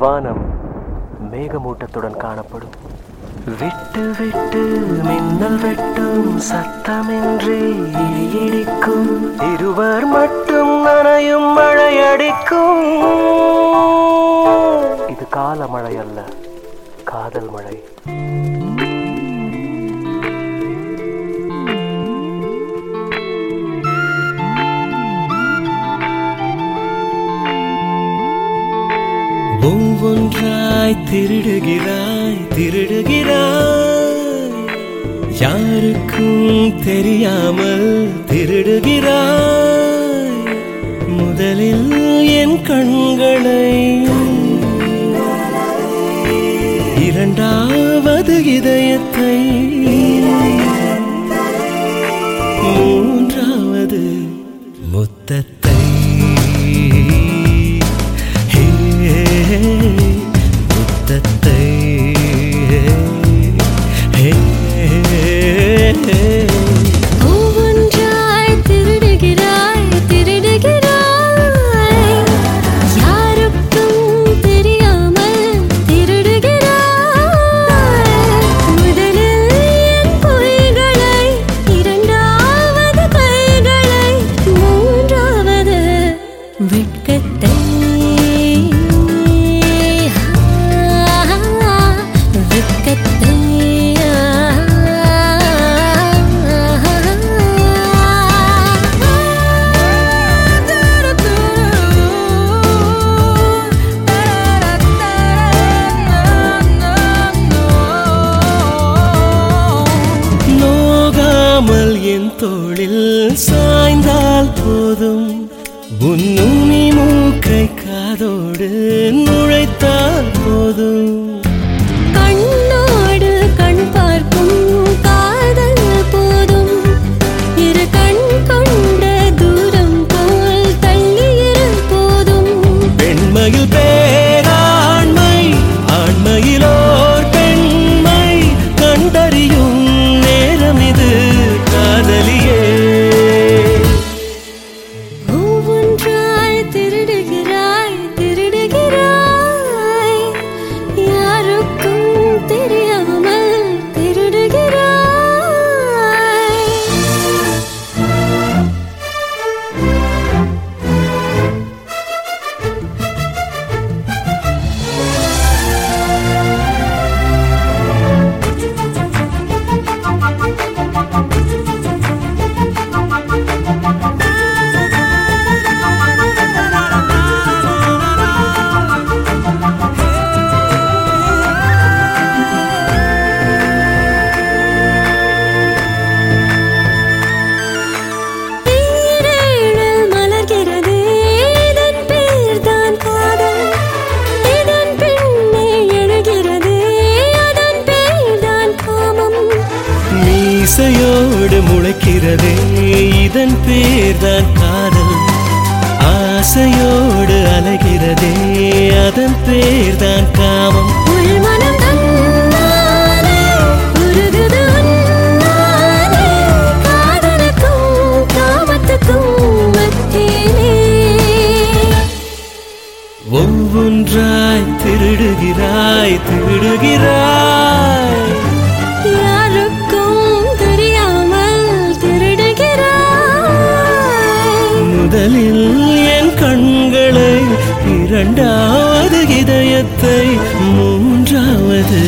வானம் மேகமூட்டத்துடன் காணப்படும். விட்டு விட்டு மின்னல் வெட்டும் சத்தமின்றி இடிக்கும். இருவர் மட்டும் நனையும் மழையடிக்கும். இது கால மழை அல்ல காதல் மழை. ஒவ்வொன்றாய் திருடுகிறாய் திருடுகிறாய். யாருக்கும் தெரியாமல் திருடுகிறாய். முதலில் என் கண்களை இரண்டாவது இதயத்தை வெட்கத்தை வெட்கத்தை தோளில் சாய்ந்தால் போதும் உன்னுமி மூக்கை காதோடு நுழைத்தால் போதும். கண்ணோடு கண் பார்க்கும் காதல் போதும். இரு கண் கொண்ட தூரம் போல் தள்ளியிரு போதும். பெண்மையில் முளைக்கிறதே. இதன் பேர்தான் காதல். ஆசையோடு அலைகிறதே. அதன் பேர்தான் காமம். ஒவ்வொன்றாய் திருடுகிறாய் திருடுகிறாய். முதலில் என் கண்களை இரண்டாவது இதயத்தை மூன்றாவது